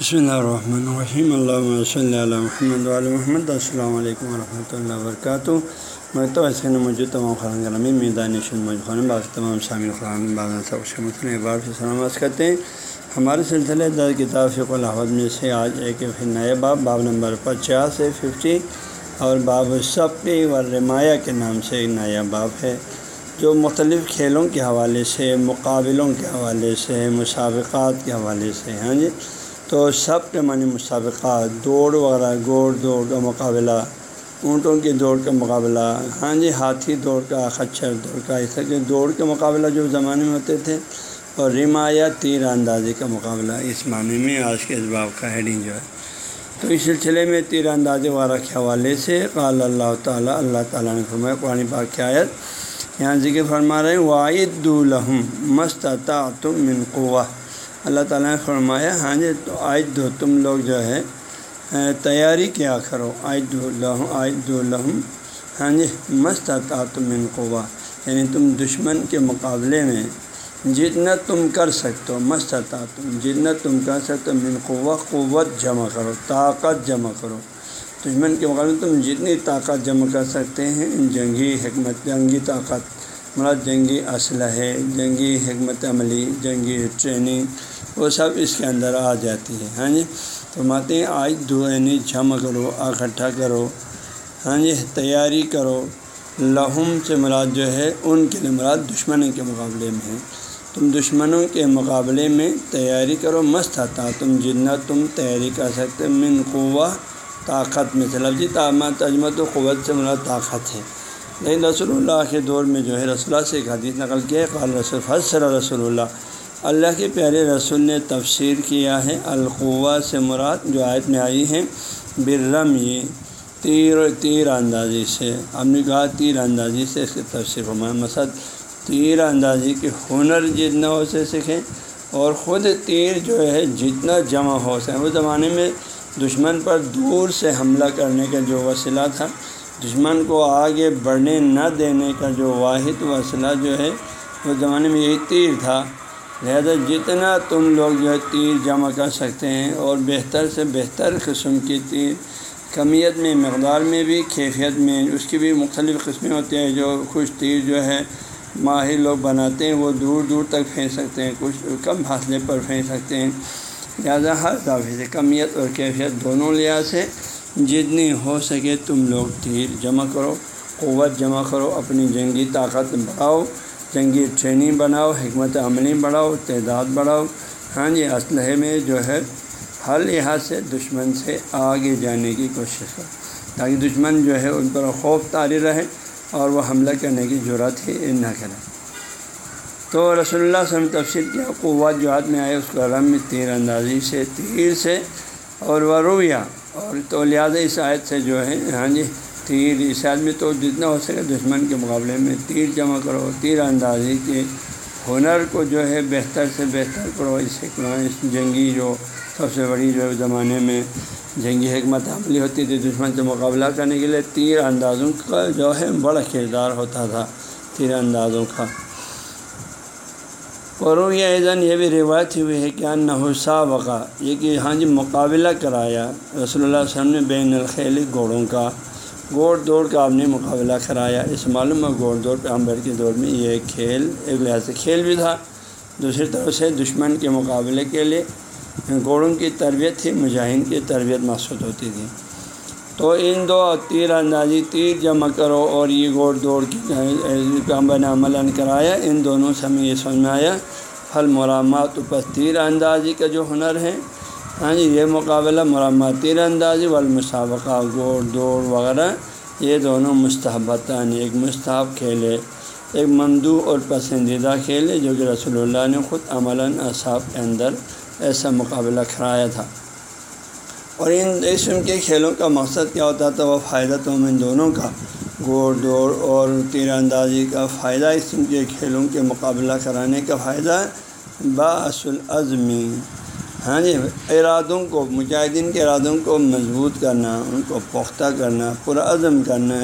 بسم اللہ الرحمن الرحیم اللہ صلی اللہ محمد علیہ محمد السلام علیکم ورحمۃ اللہ وبرکاتہ میں تو ایسے موجود تمام خران گرامی میدان موجود خان باغ تمام شامل خران باغ سب اقبال سے سلامت کرتے ہیں ہمارے سلسلے در کتاب فق الحمد میں سے آج ایک پھر نئے باب باب نمبر پچاس سے ففٹی اور باب سبقی و رمایہ کے نام سے ایک نیا باب ہے، جو مختلف کھیلوں کے حوالے سے، مقابلوں کے حوالے سے، مسابقات کے حوالے سے ہاں جی؟ تو سب کے معنی مسابقات دوڑ وغیرہ، گوڑ دوڑ کا مقابلہ، اونٹوں کی دوڑ کا مقابلہ ہاں جی ہاتھی دوڑ کا، خچر دوڑ کا، ایسا کہ دوڑ کے مقابلہ جو زمانے میں ہوتے تھے، اور رمایا تیر اندازی کا مقابلہ اس معنی میں آج کے اس باب کا ہیڈنگ جو ہے۔ تو اس سلسلے میں تیر اندازی وغیرہ کے حوالے سے قال اللہ تعالیٰ اللہ تعالیٰ نے فرمایا، قرآن پاک کی آیت یہاں ذکر فرما رہے ہیں واحد الحم مستطا تم من اللہ تعالیٰ نے فرمایا ہاں جی تو عائد دو تم لوگ جو ہے تیاری کیا کرو۔ عائد الحم عائد الحم ہاں جی مستطا تم من قوا یعنی تم دشمن کے مقابلے میں جتنا تم کر سکتے ہو مستطا تم جتنا تم کر سکتے ہو، من قوا قوت جمع کرو، طاقت جمع کرو۔ دشمن کے مقابلے میں تم جتنی طاقت جمع کر سکتے ہیں، جنگی حکمت، جنگی طاقت۔ مراد جنگی اسلحے جنگی حکمت عملی، جنگی ٹریننگ، وہ سب اس کے اندر آ جاتی ہے۔ ہاں جی؟ تو ماتے ہیں، آج دو یعنی جمع کرو، اکٹھا کرو ہاں جی؟ تیاری کرو۔ لہم سے مراد جو ہے، ان کے لیے مراد دشمنوں کے مقابلے میں ہے۔ تم دشمنوں کے مقابلے میں تیاری کرو، مست آتا تم جتنا تم تیاری کر سکتے، من قوا طاقت میں سے۔ لفظی تعمت تجمت و قوت سے مراد طاقت ہے۔ لیکن رسول اللہ کے دور میں جو ہے رسول اللہ سے ایک حدیث نقل کیا ہے، قال رسول فصر رسول اللہ۔ اللہ کے پیارے رسول نے تفسیر کیا ہے القوا سے مراد جو آیت میں آئی ہیں برم یہ تیر تیر اندازی سے۔ ہم نے کہا تیر اندازی سے اس کی تفسیر فرمایا۔ مسد تیر اندازی کے ہنر جتنا ہو سے سیکھیں، اور خود تیر جو ہے جتنا جمع ہو سکے اس زمانے میں دشمن پر دور سے حملہ کرنے کا جو وسیلہ تھا دشمن کو آگے بڑھنے نہ دینے کا جو واحد وسیلہ جو ہے اس زمانے میں یہی تیر تھا۔ لہذا جتنا تم لوگ جو ہے تیر جمع کر سکتے ہیں اور بہتر سے بہتر قسم کی تیر، کمیت میں، مقدار میں بھی، کیفیت میں، اس کی بھی مختلف قسمیں ہوتی ہیں۔ جو کچھ تیر جو ہے، ماہر لوگ بناتے ہیں، وہ دور دور تک پھینک سکتے ہیں، کچھ کم فاصلے پر پھینک سکتے ہیں۔ لہٰذا ہر دفعے سے کمیت اور کیفیت دونوں لحاظ سے جتنی ہو سکے تم لوگ تیر جمع کرو، قوت جمع کرو، اپنی جنگی طاقت بڑھاؤ، جنگی ٹریننگ بناؤ، حکمت عملی بڑھاؤ، تعداد بڑھاؤ۔ ہاں جی اسلحے میں جو ہے، ہر لحاظ سے دشمن سے آگے جانے کی کوشش کرو۔ تاکہ دشمن جو ہے، ان پر خوف طاری رہے اور وہ حملہ کرنے کی ضرورت ہی نہ کرے تو رسول اللہ وسلم تفصیل کیا، قوت جو ہاتھ میں آئے، اس کو رم تیر اندازی سے، تیر سے، اور وہ رویہ اور تو لہٰذا اس آیت سے جو ہے ہاں جی تیر، اس آیت میں تو جتنا ہو سکے دشمن کے مقابلے میں تیر جمع کرو، تیر اندازی کے ہنر کو جو ہے بہتر سے بہتر کرو۔ اس اس جنگی جو سب سے بڑی جو زمانے میں جنگی حکمت عملی ہوتی تھی دشمن سے مقابلہ کرنے کے لیے، تیر اندازوں کا جو ہے بڑا کردار ہوتا تھا، تیر اندازوں کا۔ اور یہ ایزن یہ بھی روایت ہوئی ہے کہ ان حسا وقع یہ کہ ہاں جی مقابلہ کرایا، رسول اللہ علیہ وسلم نے بین الخیل گھوڑوں کا۔ گوڑ دوڑ کا آپ نے مقابلہ کرایا۔ اس معلوم ہے گوڑ دوڑ پیغمبر کے دور میں یہ کھیل ایک لحاظ سے کھیل بھی تھا، دوسری طرف سے دشمن کے مقابلے کے لیے۔ گھوڑوں کی تربیت تھی مجاہد کی تربیت محسوس ہوتی تھی۔ تو ان دو تیر اندازی تیر جمع کرو اور یہ گوڑ دوڑ کی پیغمبر عمل کرایا۔ ان دونوں سے ہمیں یہ سمجھ میں آیا۔ پھل مرامات اوپر تیر اندازی کا جو ہنر ہے۔ ہاں جی یہ مقابلہ مرامات تیر اندازی والمسابقہ، گوڑ دوڑ وغیرہ، یہ دونوں مستحبتان، ایک مستحب کھیل ہے، ایک ممدو اور پسندیدہ کھیل ہے، جو کہ رسول اللہ نے خود عملاً اصحاب کے اندر ایسا مقابلہ کرایا تھا۔ اور ان قسم کے کھیلوں کا مقصد کیا ہوتا تھا؟ وہ فائدہ تو ان دونوں کا گوڑ دوڑ اور تیر اندازی کا فائدہ۔ اس قسم کے کھیلوں کے مقابلہ کرانے کا فائدہ باصل عظمی ہاں جی ارادوں کو، مجاہدین کے ارادوں کو مضبوط کرنا، ان کو پختہ کرنا پرعزم کرنا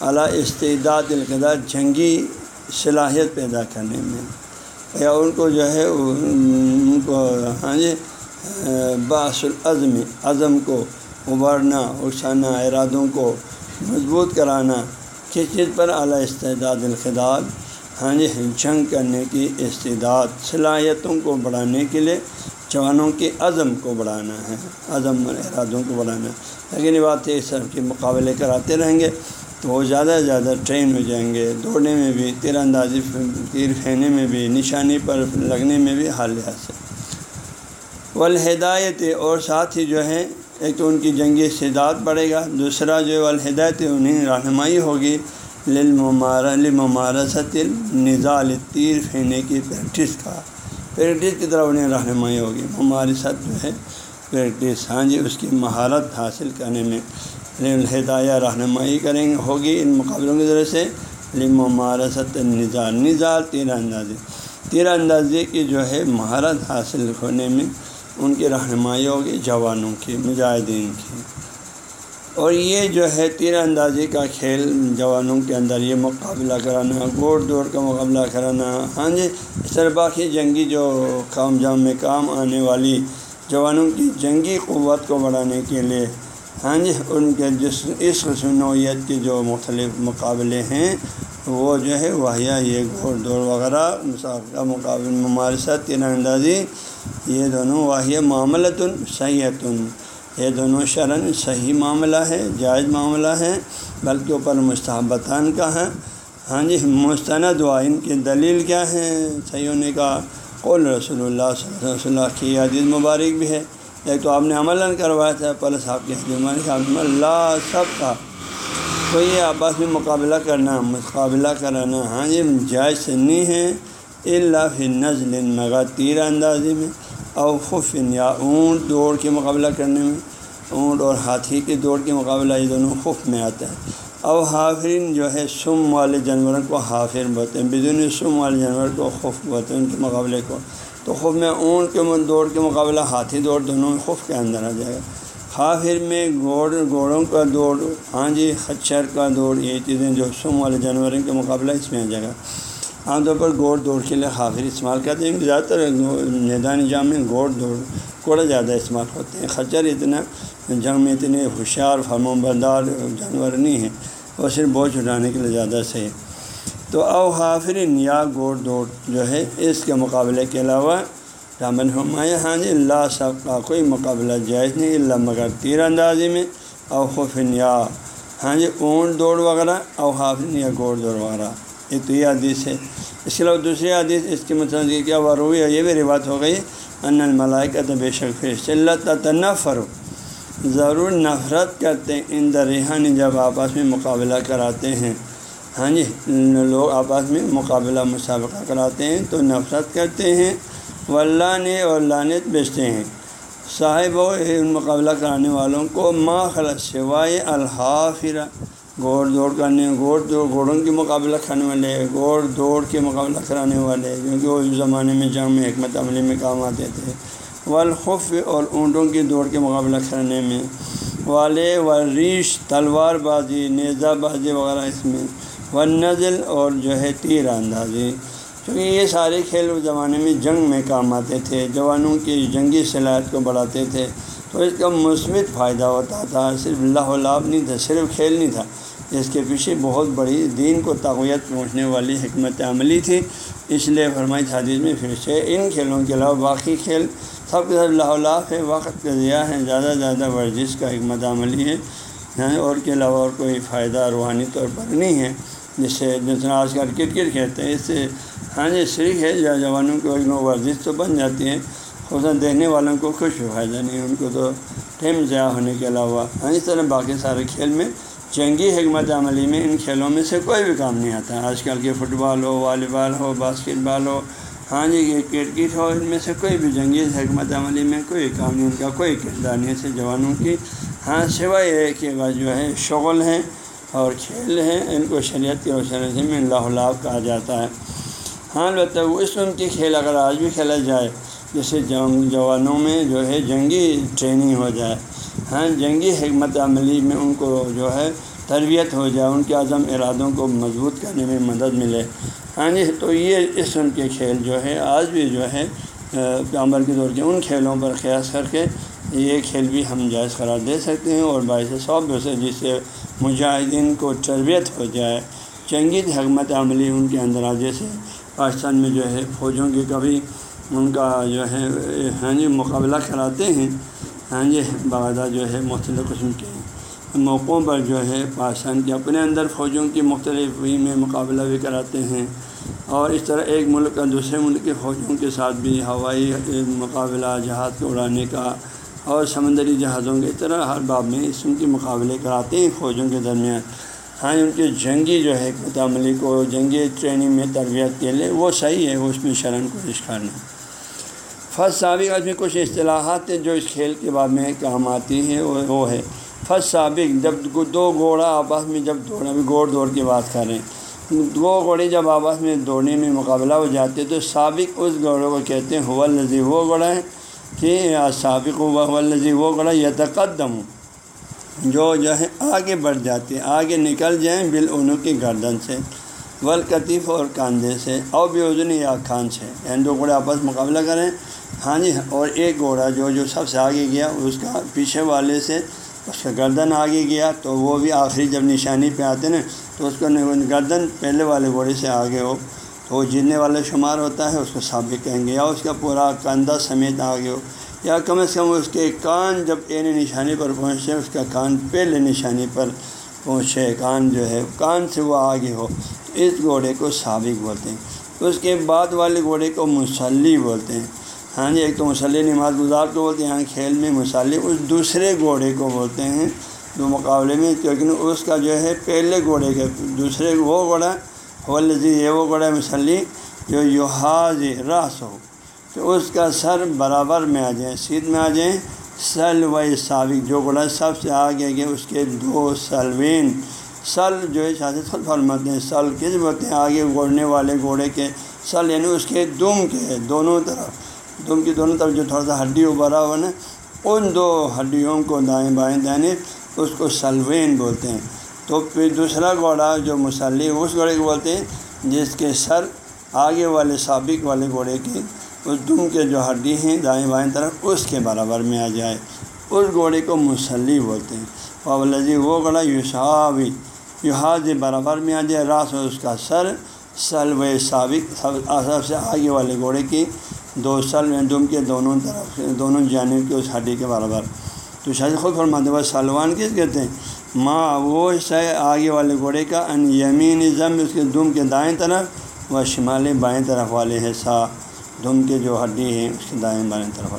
اعلیٰ استعداد القدار جنگی صلاحیت پیدا کرنے میں۔ یا ان کو جو ہے، ان کو ہاں جی باس العظم عزم کو ابھرنا اٹھانا ارادوں کو مضبوط کرانا، کس چیز پر اعلیٰ استعداد الخداد ہاں جی جنگ کرنے کی استعداد، صلاحیتوں کو بڑھانے کے لیے جوانوں کے عزم کو بڑھانا ہے، عزم اور ارادوں کو بڑھانا ہے۔ لیکن یہ بات ہے سب کے مقابلے کراتے رہیں گے تو وہ زیادہ سے زیادہ ٹرین ہو جائیں گے، دوڑنے میں بھی تیر اندازی تیر پھینے میں بھی، نشانی پر لگنے میں بھی حال لحاظ سے۔ والہدایت اور ساتھ ہی جو ہے، ایک تو ان کی جنگی استعداد بڑھے گا، دوسرا جو ہے والہدایت، انہیں رہنمائی ہوگی۔ للممارا لممارست نظال تیر پھینے کی پریکٹس کا۔ پریکٹس کی طرح انہیں رہنمائی ہوگی۔ ممارست جو ہے، پریکٹس ہاں جی اس کی مہارت حاصل کرنے میں ہدایہ رہنمائی کریں گے ہوگی ان مقابلوں کی ذریعے سے۔ لممارست نظال نظال تیر اندازی تیر اندازی کی جو ہے مہارت حاصل ہونے میں ان کی رہنمائی ہوگی، جوانوں کی، مجاہدین کی۔ اور یہ جو ہے تیر اندازی کا کھیل جوانوں کے اندر یہ مقابلہ کرانا گوڑ دوڑ کا مقابلہ کرانا۔ ہاں جی اس طرح باقی جنگی جو کام جام میں کام آنے والی جوانوں کی جنگی قوت کو بڑھانے کے لیے ہاں جی ان کے جس، اس نوعیت کے جو مختلف مقابلے ہیں وہ جو ہے وحیہ یہ گھوڑ دوڑ وغیرہ مسابقہ مقابل ممارست تیر اندازی یہ دونوں واحیہ معاملت سیتن یہ دونوں شرن صحیح معاملہ ہے، جائز معاملہ ہے، بلکہ اوپر مستحبتان کا ہے۔ ہاں جی مستند وائن کی دلیل کیا ہے؟ صحیح ہونے کا قول رسول اللہ صلی اللہ علیہ وسلم کی حدیث مبارک بھی ہے۔ ایک تو آپ نے عمل کروایا تھا، پلس آپ کے حدیث اللہ سب کا تو یہ آپس میں مقابلہ کرنا، مقابلہ کرانا ہاں جی جائز نہیں ہے اللہ فی نزل، مگر تیر اندازی میں۔ او خفن یا اونٹ دوڑ کے مقابلہ کرنے میں۔ اونٹ اور ہاتھی کے دوڑ کے مقابلہ، یہ دونوں خف میں آتا ہے۔ او حافرین جو ہے، سم والے جانوروں کو حافر بولتے ہیں۔ بدون سم والے جانور کو خف بولتے ہیں، ان کے مقابلے کو۔ تو خف میں اونٹ کے دوڑ کے مقابلہ، ہاتھی دوڑ دونوں میں خف کے اندر آ جائے گا۔ حافر میں گھوڑ گھوڑوں کا دوڑ ہاں جی خچر کا دوڑ، یہ چیزیں جو سم والے جانوروں کے مقابلہ اس میں آ جائے گا۔ عام طور پر گوڑ دوڑ کے لیے حافظ استعمال کرتے ہیں۔ زیادہ تر میدان جام میں گوڑ دوڑ کوڑا زیادہ استعمال ہوتے ہیں۔ خچر اتنا جنگ میں اتنے ہوشیار فرم بردار جانور نہیں ہیں۔ وہ صرف بوجھ اٹھانے کے لیے زیادہ صحیح تو او حافرین یا گوڑ دوڑ جو ہے، اس کے مقابلے کے علاوہ رامن ہمایہ ہاں جی اللہ سب کا کوئی مقابلہ جائز نہیں، اللہ مگر تیر اندازی میں او خفن یا ہاں جی اونٹ دوڑ وغیرہ او حافرین یا گوڑ دوڑ وغیرہ۔ ایک تو یہ حدیث ہے۔ اس کے علاوہ دوسری حدیث، اس کے مطلب کیا وروی ہے، یہ بھی روایت ہو گئی۔ ان الملائکہ کا تو بے شک فرشتے اللہ تعالیٰ فرو ضرور نفرت کرتے ہیں۔ ان درحانی جب آپس میں مقابلہ کراتے ہیں۔ ہاں جی لوگ آپس میں مقابلہ، مسابقہ کراتے ہیں تو نفرت کرتے ہیں۔ نے اور لانت بیچتے ہیں۔ صاحب و ان مقابلہ کرانے والوں کو ما خلط سوائے الحافرہ۔ گھوڑ دوڑ کرنے گھوڑ دوڑ گھوڑوں کے مقابلہ کرنے والے گھوڑ دوڑ کے مقابلہ کرانے والے، کیونکہ وہ اس زمانے میں جنگ میں حکمت عملی میں کام آتے تھے۔ والخف اور اونٹوں کی دوڑ کے مقابلہ کرنے میں۔ والے و ریش تلوار بازی، نیزہ بازی وغیرہ اس میں۔ و نزل اور جو ہے تیر اندازی۔ کیونکہ یہ سارے کھیل اس زمانے میں جنگ میں کام آتے تھے، جوانوں کی جنگی صلاحیت کو بڑھاتے تھے، تو اس کا مثبت فائدہ ہوتا تھا، صرف اللہ لاب نہیں تھا، صرف کھیل نہیں تھا اس کے پیچھے بہت بڑی دین کو تقویت پہنچنے والی حکمت عملی تھی۔ اس لیے فرمائی حدیث میں پھر سے، ان کھیلوں کے علاوہ باقی کھیل سب کے سب اللہ ہے، وقت کا ضیاع ہے زیادہ زیادہ ورزش کا حکمت عملی ہے اور کے علاوہ اور کوئی فائدہ روحانی طور پر نہیں ہے جس سے جس طرح آج کل کرکٹ کھیلتے ہیں، اس سے ہاں جی شریک ہے جوانوں کو ورزش تو بن جاتی ہے خصوصاً دیکھنے والوں کو کچھ فائدہ نہیں ان کو تو ٹائم ضیاع ہونے کے علاوہ۔ ہاں جی، اس طرح باقی سارے کھیل میں جنگی حکمت عملی میں ان کھیلوں میں سے کوئی بھی کام نہیں آتا۔ آج کل کے فٹ بال ہو، والی بال ہو، باسکٹ بال ہو ہاں جی کرکٹ ہو، ان میں سے کوئی بھی جنگی حکمت عملی میں کوئی کام نہیں، ان کا کوئی کردار نہیں۔ سے جوانوں کی ہاں سوائے یہ کہ جو ہے شغل ہیں اور کھیل ہیں، ان کو شریعت کی روشنی میں اللہ اللہ کہا جاتا ہے۔ ہاں البتہ وہ اس ان کی کھیل اگر آج بھی کھیلا جائے، جیسے جوانوں میں جو ہے جنگی ٹریننگ ہو جائے ہاں جنگی حکمت عملی میں ان کو جو ہے تربیت ہو جائے، ان کے عزم ارادوں کو مضبوط کرنے میں مدد ملے۔ ہاں جی تو یہ اس ان کے کھیل جو ہے آج بھی جو ہے پیامبر کے دور کے ان کھیلوں پر قیاس کر کے یہ کھیل بھی ہم جائز قرار دے سکتے ہیں اور باعث سو بھی ہو سکے جس سے مجاہدین کو تربیت ہو جائے۔ چنگی حکمت عملی ان کے اندر آ جیسے پاکستان میں جو ہے فوجوں کی کبھی ان کا جو ہے ہاں جی مقابلہ کراتے ہیں۔ ہاں جی باقاعدہ جو ہے مختلف قسم کے موقعوں پر جو ہے پاکستان کے اپنے اندر فوجوں کی مختلف میں مقابلہ بھی کراتے ہیں۔ اور اس طرح ایک ملک کا دوسرے ملک کے فوجوں کے ساتھ بھی ہوائی مقابلہ، جہاز کو اڑانے کا اور سمندری جہازوں کی طرح ہر باب میں اس کے مقابلے کراتے ہیں فوجوں کے درمیان۔ ہاں ان کے جنگی جو ہے حکمت عملی کو جنگی ٹریننگ میں تربیت کے لیے وہ صحیح ہے، اس میں شرن کو کرنا۔ فسٹ سابق آج میں کچھ اصطلاحات ہیں جو اس کھیل کے بعد میں کام آتی ہیں، وہ ہے۔ فسٹ سابق، جب دو گھوڑا آپس میں جب دوڑنا بھی گوڑ دوڑ کی بات کریں دو گھوڑے جب آپس میں دوڑنے میں مقابلہ ہو جاتے تو سابق اس گھوڑوں کو کہتے ہیں ہوا لذیذ وہ گھوڑا ہے کہ سابق و لذیذ وہ گھوڑا یتقدم جو جو ہے آگے بڑھ جاتے ہیں، آگے نکل جائیں بال کی گردن سے ولقطیف اور کاندھے سے، اور بھی وزن یا کان سے۔ یعنی دو گھوڑے آپس مقابلہ کریں۔ ہاں جی اور ایک گھوڑا جو جو سب سے آگے گیا، اس کا پیچھے والے سے اس کا گردن آگے گیا، تو وہ بھی آخری جب نشانی پہ آتے نا تو اس کو گردن پہلے والے گھوڑے سے آگے ہو، تو وہ جیتنے والا شمار ہوتا ہے، اس کو ثابت کہیں گے، یا اس کا پورا کندھا سمیت آگے ہو۔ یا کم از کم اس کے کان جب این نشانی پر پہنچے، اس کا کان پہلے نشانی پر پہنچے، کان جو ہے، کان سے وہ آگے ہو۔ اس گھوڑے کو سابق بولتے ہیں۔ اس کے بعد والے گھوڑے کو مسلی بولتے ہیں۔ ہاں جی ایک تو مسلی نماز گزار کو بولتے ہیں یہاں کھیل میں مسلی۔ اس دوسرے گھوڑے کو بولتے ہیں دو مقابلے میں، کیونکہ اس کا جو ہے پہلے گھوڑے کے دوسرے وہ گھوڑا ہو لذیذ یہ وہ گھوڑا مسلی، جو یوحاظ راس ہو تو اس کا سر برابر میں آ جائیں سیدھ میں آ جائیں، سل و سابق جو گھوڑا سب سے آگے گئے اس کے دو سلوین۔ سل جو ہے شادی خود فرماتے ہیں، سل کس بولتے ہیں؟ آگے گوڑنے والے گھوڑے کے۔ سل یعنی اس کے دم کے دونوں طرف۔ دم کی دونوں طرف جو تھوڑا سا ہڈی ابھرا ہوا نا، ان دو ہڈیوں کو دائیں بائیں دائیں اس کو سلوین بولتے ہیں۔ تو پھر دوسرا گھوڑا جو مسلح اس گھوڑے کو بولتے ہیں، جس کے سر آگے والے، سابق والے گھوڑے کی اس دم کے جو ہڈی ہیں، دائیں بائیں طرف، اس کے برابر میں آ جائے۔ اس گھوڑے کو مسلی بولتے ہیں۔ پابلزی وہ گھوڑا یوسابی یوحاظ برابر میں آ جائے۔ راس اس کا سر سل و سابق، سب سے آگے والے گھوڑے کی دو سل دم کے دونوں طرف دونوں جانب کے اس ہڈی کے برابر۔ تو شاید خود فرماتے وہ سلوان کس کہتے ہیں؟ ماں وہ حصہ آگے والے گھوڑے کا، ان یمین ضم اس کے دم کے دائیں طرف و شمال بائیں طرف والے حصہ۔ دم کے جو ہڈی ہیں، اس کے دائیں بائیں طرف۔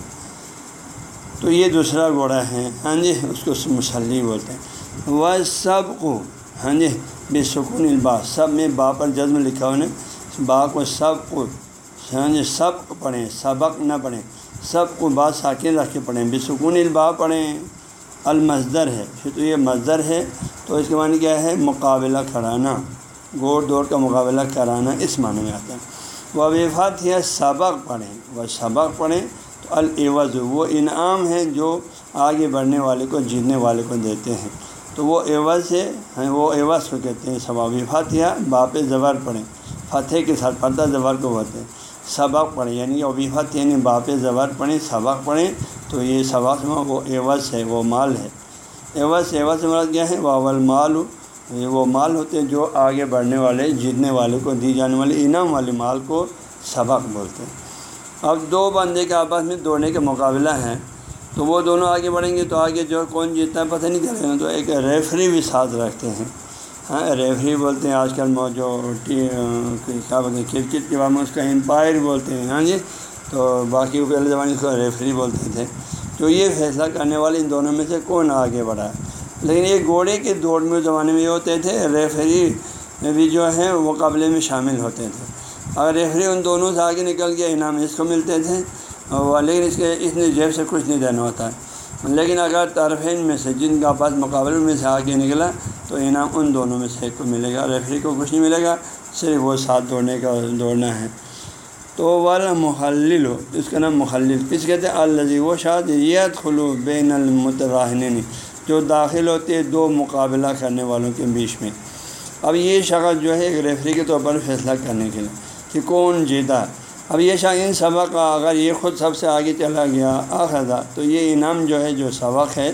تو یہ دوسرا گھوڑا ہے ہاں جی اس کو مسلی بولتے ہیں۔ وہ سب کو ہاں جی بے سکون البا سب میں با پر جزم لکھا ہوا با کو سب کو ہاں جی سب پڑھیں، سبق نہ پڑھیں۔ سب کو بات ساکن رکھ کے پڑھیں۔ بے سکون البا پڑھیں۔ المزدر ہے۔ پھر تو یہ مزدر ہے۔ تو اس کے معنی کیا ہے؟ مقابلہ کرانا۔ گوڑ دوڑ کا مقابلہ کرانا، اس معنی میں آتا ہے۔ وہ وفات ہے سبق پڑھیں۔ وہ سبق پڑھیں تو العوض، وہ انعام ہے جو آگے بڑھنے والے کو، جیتنے والے کو دیتے ہیں۔ تو وہ عوض ہے ہاں، وہ عوض کو کہتے ہیں۔ ثواب فاتحہ باپ زبر پڑھیں۔ فتح کے ساتھ پردہ زبر کو بولتے ہیں۔ سبق پڑھیں یعنی ابیفت یعنی باپ زبر پڑھیں، سبق پڑھیں تو یہ سبق میں وہ عوض ہے، وہ مال ہے۔ عوض عوض مراد مطلب کیا ہے؟ وہ اول وہ مال ہوتے ہیں جو آگے بڑھنے والے، جیتنے والے کو، دی جانے والے، انعام والے مال کو سبق بولتے ہیں۔ اب دو بندے کے آپس میں دوڑنے کا مقابلہ ہے تو وہ دونوں آگے بڑھیں گے تو آگے جو کون جیتتا ہے پتہ نہیں چلے گا۔ تو ایک ریفری بھی ساتھ رکھتے ہیں۔ ہاں ریفری بولتے ہیں، آج کل جو کیا بولتے ہیں، کرکٹ کے بعد میں اس کا امپائر بولتے ہیں ہاں جی؟ تو باقی پہلے زمانے اس کو ریفری بولتے تھے۔ تو یہ فیصلہ کرنے والے ان دونوں میں سے کون آگے بڑھا ہے؟ لیکن یہ گھوڑے کے دوڑ میں زمانے میں یہ ہوتے تھے، ریفری میں بھی جو ہے وہ قبلے میں شامل ہوتے تھے۔ اگر ریفری ان دونوں سے آگے نکل کے انعام اس کو ملتے تھے لیکن اس کے اس نے جیب سے کچھ نہیں دینا ہوتا۔ ہے لیکن اگر طرفین میں سے، جن کا پاس مقابلے میں سے آگے نکلا، تو انعام ان دونوں میں سے ایک کو ملے گا۔ ریفری کو کچھ نہیں ملے گا، صرف وہ ساتھ دوڑنے کا، دوڑنا ہے۔ تو والا محلل ہو اس کا نام محلل۔ کس کہتے ہیں؟ الزی وہ شاد یت خلو بین المتراہن جو داخل ہوتی ہے دو مقابلہ کرنے والوں کے بیچ میں۔ اب یہ شخص جو ہے، ایک ریفری کے طور پر فیصلہ کرنے کے لیے کہ کون جیتا۔ اب یہ شائن سبق اگر یہ خود سب سے آگے چلا گیا آخذا تو یہ انعام جو ہے، جو سبق ہے،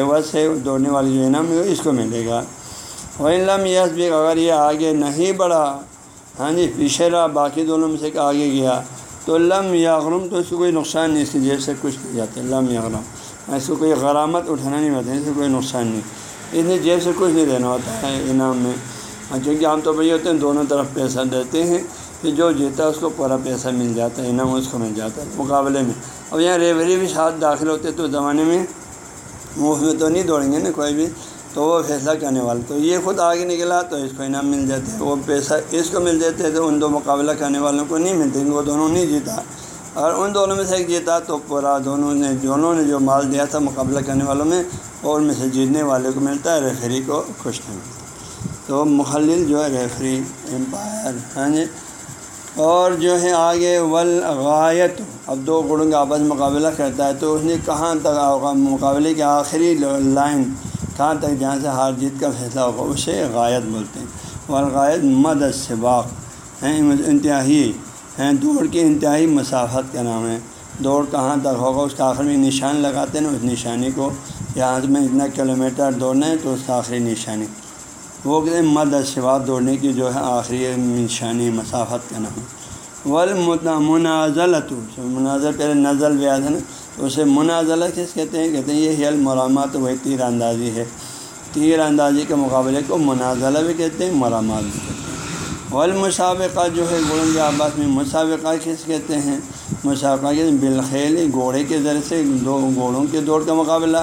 عوض ہے، دوڑنے والی جو انعام ہے، اس کو ملے گا۔ وہ علم یس بھی اگر یہ آگے نہیں بڑھا ہاں جی پیچھے رہا، باقی دونوں میں سے آگے گیا، تو لم یا غرم تو اس کو کوئی نقصان نہیں، اس کی جیب سے کچھ نہیں جاتے لم یا غرم اس کو کوئی غرامت اٹھانا نہیں ہوتا اس کو کوئی نقصان نہیں۔ اس لیے جیب سے کچھ نہیں دینا ہوتا ہے انعام میں۔ چونکہ عام طور پر یہ ہوتے ہیں، دونوں طرف پیسہ دیتے ہیں کہ جو جیتا ہے اس کو پورا پیسہ مل جاتا ہے، انعام اس کو مل جاتا ہے مقابلے میں۔ اب یہاں ریوری بھی ساتھ داخل ہوتے تو زمانے میں منہ میں تو نہیں دوڑیں گے نا کوئی بھی، تو وہ فیصلہ کرنے والا تو یہ خود آگے نکلا تو اس کو انعام مل جاتے ہیں وہ پیسہ اس کو مل جاتے تو ان دو مقابلہ کرنے والوں کو نہیں ملتے وہ دونوں نہیں جیتا۔ اگر ان دونوں میں سے ایک جیتا تو پورا دونوں نے دونوں نے جو مال دیا تھا مقابلہ کرنے والوں میں، اور ان میں سے جیتنے والے کو ملتا ہے، ریفری کو خوش نہیں ملتا۔ تو مخلل جو ہے، ریفری، امپائر ہاں جی۔ اور جو ہے آگے ولغایت اب دو گڑوں کا آپس مقابلہ کرتا ہے، تو اس نے کہاں تک مقابلے کے آخری لائن، کہاں تک جہاں سے ہار جیت کا فیصلہ ہوگا، اسے غایت بولتے ہیں۔ والغایت مد سباق، ہیں، انتہائی ہیں۔ دوڑ کی انتہائی مسافت کا نام ہے۔ دوڑ کہاں تک ہوگا؟ اس کا آخر میں نشان لگاتے ہیں۔ نا اس نشانی کو یہاں سے میں اتنا کلو میٹر دوڑنا ہے تو اس کا آخری نشانی۔ وہ کہتے ہیں مد سباق دوڑنے کی جو ہے آخری نشانی مسافت کا نام ہے۔ ولمت منازلت مناظر پہلے نزل بھی آتا ہے نا تو اسے منازلہ کس کہتے ہیں؟ کہتے ہیں یہ حل مرامات وہی تیر اندازی ہے۔ تیر اندازی کے مقابلے کو منازلہ بھی کہتے ہیں، مرامات بھی کہتے ہیں۔ والمسابقہ جو ہے گڑوں کے آباد میں مسابقہ کس کہتے ہیں؟ مسابقہ کے بالخیل گھوڑے کے ذریعے سے دو گھوڑوں کے دوڑ کا مقابلہ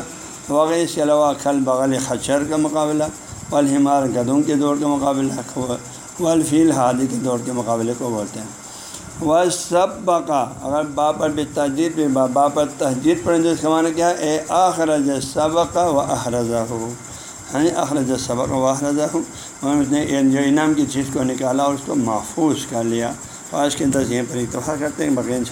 وغیرہ اس کے علاوہ کھل بغل خچر کا مقابلہ والحمار گدوں کے دوڑ کا مقابلہ، والفیل ہادی کے دوڑ کے مقابلے کو بولتے ہیں۔ وہ سب بقا اگر با پر بھی تہجید بھی با با پر تہجید پڑھیں تو اس کا معنی کیا ہے؟ اے آخرج سبق و احرضہ ہو ہاں یعنی اخرج سبق و احرضہ ہو اور اس نے جو انعام کی چیز کو نکالا اور اس کو محفوظ کر لیا۔ آج کے اندر یہیں پر اتفاق کرتے ہیں۔ بقیہ ان